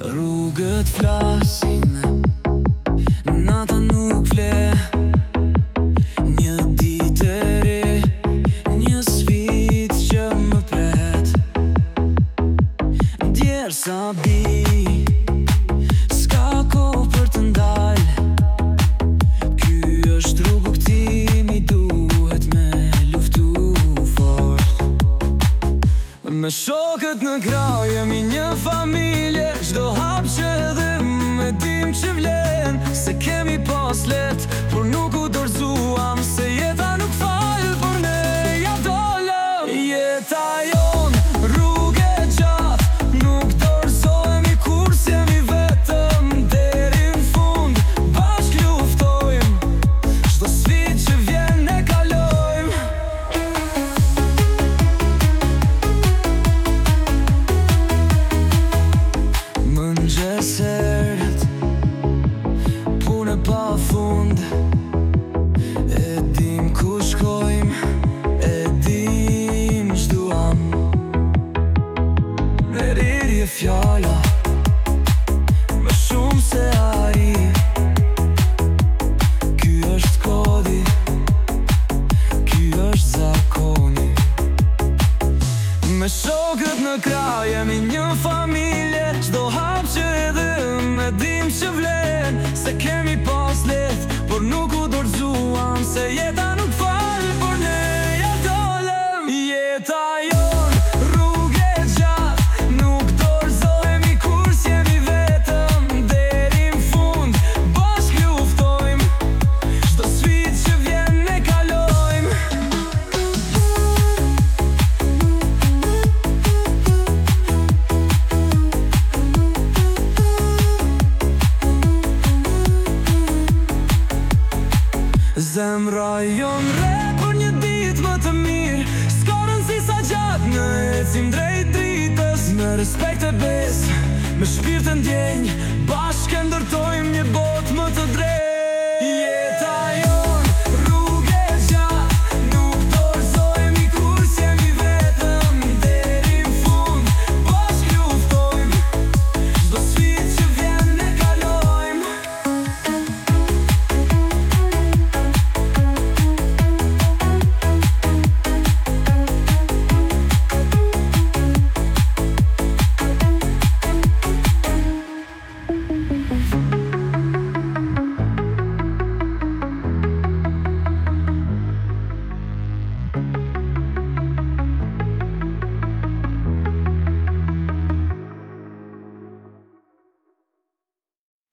Rrugët flasin, nata nuk fle Një re një svit që më pret Djerë sa bi, për të ndal Ky është duhet me Me shokët në grau jemi një familje slet Fjalla, Më shumë se a i Ky është kodi Ky është zakoni Me shokët në kraj Jemi një familje Qdo hapë që e dhe Me dim që vlen Se kemi pas let Por nuk u dorëzuam Se jetan Zemra jon re për një dit më të mirë Skorën si sa gjatë në ecim drejt dritës Me respekt e besë, me shpirë të ndjenjë